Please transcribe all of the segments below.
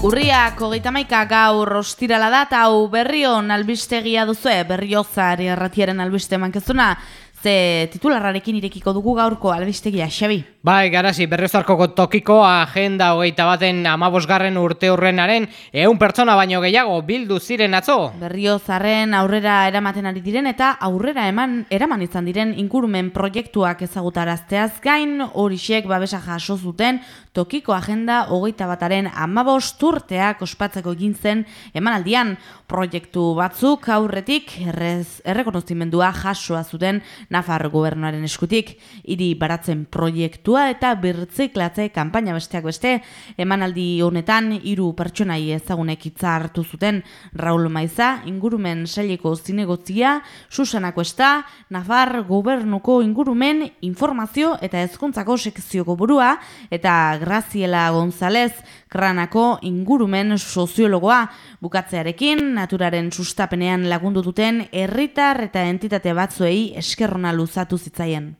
Urriak hogeita maika gaur ostirala da eta hau berrion albistegia duzu, berriozari erratiaren albiste mankezuna, Ze titularrarekin irekiko dugu gaurko albistegia, Xabi. Bai, garazi, berrezarkoko tokiko agenda hogeita baten amabosgarren urte hurrenaren eun pertsona baino gehiago bildu ziren atzo. Berriozarren aurrera eramaten ari diren eta aurrera eman eraman izan diren ingurumen proiektuak ezagutarazteaz gain horixek babesa jaso zuten tokiko agenda hogeita bataren amabost urteak ospatzeko egin zen emanaldian proiektu batzuk aurretik errez, errekonozimendua jasoa zuten Nafar gobernuaren eskutik, hiri baratzen proiektua eta birtziklatze kanpaina besteak beste, emanaldi honetan hiru pertsonai ezagunek hitza hartu zuten. Raul Maiza, ingurumen saileko zinegotzia, Susana Cuesta, Nafar gobernuko ingurumen informazio eta hezkuntzako sekzioko burua, eta Graziela González, Kranako ingurumen soziologoa. Bukatzearekin, naturaren sustapenean lagundu duten herritar eta entitate batzuei eskerrona luzatu zitzaien.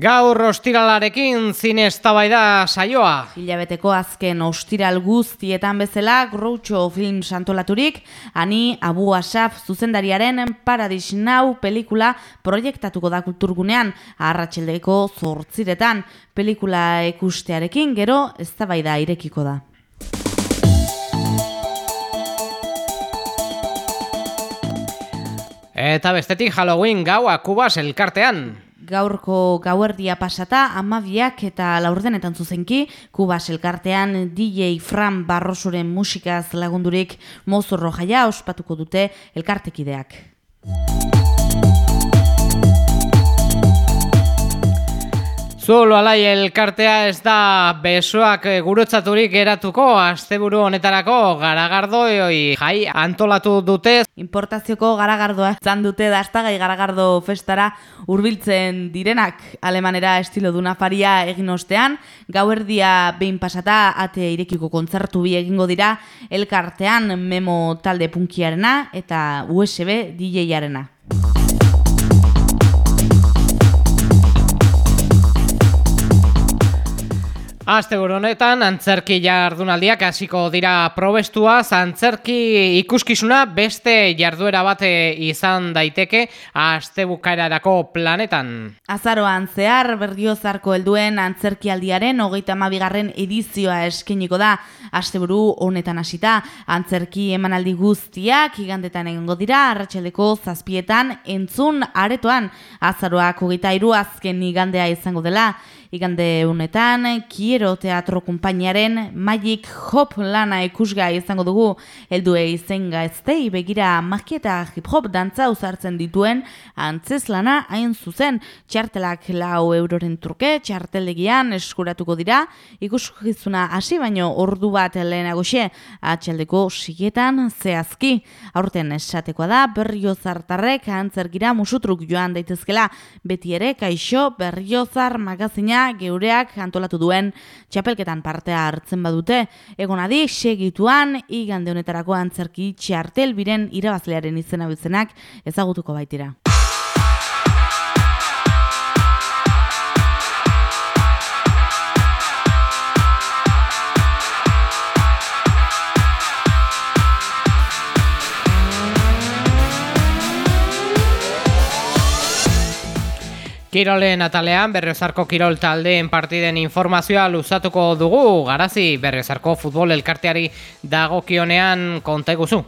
Gaur ostiralarekin zine eztabaida saioa. Hilabeteko azken ostiral guztietan bezala Groucho Film Santolaturik, ani Abu Asaf zuzendariaren Paradis Now pelikula proiektatuko da kulturgunean, arratseldeko zortziretan pelikula ikustearekin gero eztabaida irekiko da. Eta bestetik Halloween gaua Kubas elkartean gaurko gauerdia pasata amabiak eta laurdenetan zuzenki, Kubas elkartean DJ Fran Barrosuren musikaz lagundurik mozorro jaia ospatuko dute elkartekideak. Zulo alai elkartea ez da besoak gurutzaturik geratuko asteburu honetarako garagardoi jai antolatu dute. Importazioko garagardoa zan dute daztagai garagardo festara hurbiltzen direnak alemanera estilo duna faria egin ostean. Gauerdia behin pasata ate irekiko kontzertu bi egingo dira elkartean memo talde punkiarena eta USB DJ-arena. Aste honetan antzerki jardunaldiak hasiko dira probestua, antzerki ikuskizuna beste jarduera bate izan daiteke aste bukaerarako planetan. Azaroan zehar berriozarko helduen antzerkialdiaren hogeita mabigarren edizioa eskeniko da. Asteburu honetan hasita antzerki emanaldi guztiak igandetan egongo dira arratsaldeko zazpietan entzun aretoan. Azaroak hogeita iru azken igandea izango dela. Igande honetan Kiero Teatro Konpainiaren Magic Hop lana ikusga izango dugu. Heldue izenga eztei begira makieta hip hop dantza uzartzen dituen antzez lana hain zuzen. Txartelak lau euroren truke txartelegian eskuratuko dira. Ikuskizuna hasi baino ordu bat lehenagoxe atxaldeko sigetan zehazki. Aurten esatekoa da berriozartarrek antzergira musutruk joan daitezkela beti ere kaixo berriozar magazina geureak antolatu duen txapelketan partea hartzen badute. Egon adi, segituan, igande honetarako antzerki txartel irabazlearen izena bizenak ezagutuko baitira. Kirolen atalean berriozarko kirol taldeen partiden informazioa luzatuko dugu, garazi berriozarko futbol elkarteari dagokionean konta eguzu.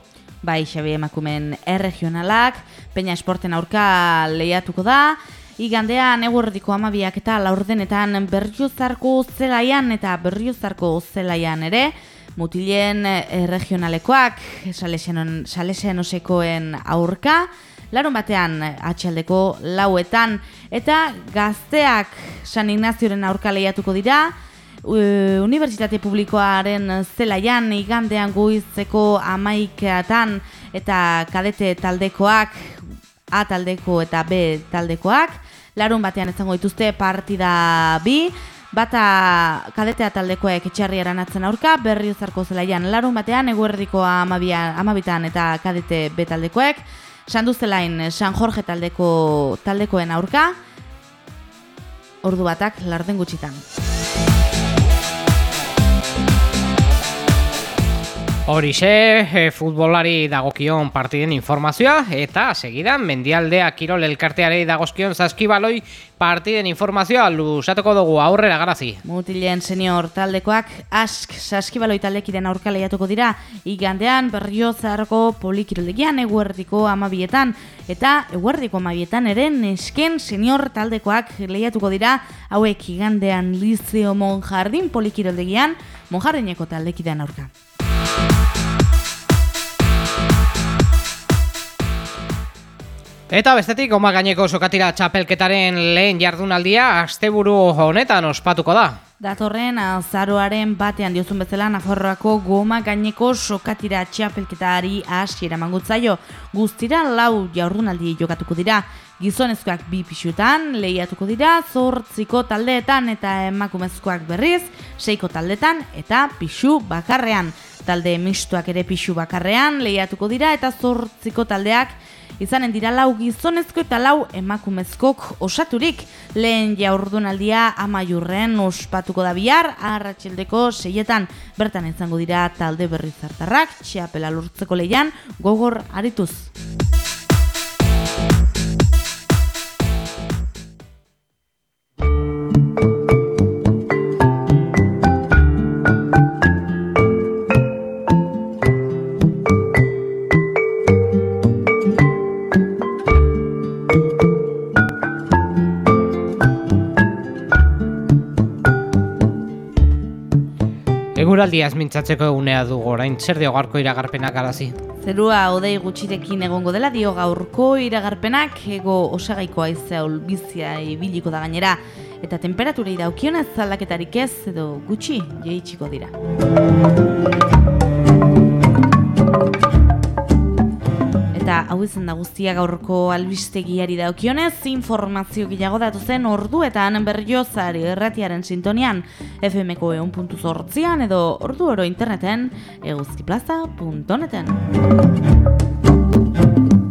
Bai, Xabi emakumen erregionalak, Peña Esporten aurka lehiatuko da, igandean eguerdiko amabiak eta laurdenetan berriozarko zelaian eta berriozarko zelaian ere, mutilen erregionalekoak, salesian osekoen aurka, larun batean atxaldeko lauetan. Eta gazteak San Ignazioren aurka lehiatuko dira. Unibertsitate Publikoaren zelaian igandean guizeko amaikeatan eta kadete taldekoak A taldeko eta B taldekoak larun batean ezango dituzte partida bi. Bata kadetea taldekoek etxarri eranatzen aurka, berri uzarko zelaian larun batean, eguerdiko amabitan eta kadete betaldekoek, Sandu zelain San Jorge taldeko taldekoen aurka. ordu batak larden gutxitan. Horixe, e, futbolari dagokion partiden informazioa, eta segidan, mendialdea kirol elkartearei dagozkion zaskibaloi partiden informazioa lusatuko dugu aurrera garazi. Mutilen senior taldekoak ask saskibaloi taldekiren aurka lehiatuko dira, igandean berrio zarko polikiroldegian eguerdiko amabietan, eta eguerdiko amabietan ere nesken senior taldekoak lehiatuko dira, hauek igandean Lizeo Monjardin polikiroldegian, Monjardineko taldekidean aurka. Eta bestetik, goma gaineko sokatira txapelketaren lehen jardunaldia asteburu honetan ospatuko da. Datorren azaroaren batean diozun bezala Nafarroako goma gaineko sokatira txapelketari hasiera mangutzaio. Guztira lau jardunaldi jokatuko dira. Gizonezkoak bi pixutan, lehiatuko dira, zortziko taldeetan eta emakumezkoak berriz, seiko taldeetan eta pixu bakarrean. Talde mistuak ere pixu bakarrean, lehiatuko dira eta zortziko taldeak izanen dira lau gizonezko eta lau emakumezkok osaturik. Lehen jaurdunaldia amaiurren ospatuko da bihar, arratxeldeko seietan bertan izango dira talde berri zartarrak, txapela lurtzeko leian, gogor arituz. Eguraldiaz mintzatzeko egunea dugu orain, zer dio gaurko iragarpenak arazi? Zerua odei gutxirekin egongo dela dio gaurko iragarpenak ego osagaiko aizea ulbizia ibiliko da gainera eta temperaturei daukionez aldaketarik ez edo gutxi jeitxiko dira. Hau izan da guztia gaurko albistegiari daukionez, informazio gehiago datu zen orduetan berriozari erratiaren sintonian FMko eun puntu zortzian edo ordu oro interneten eguzkiplaza.neten.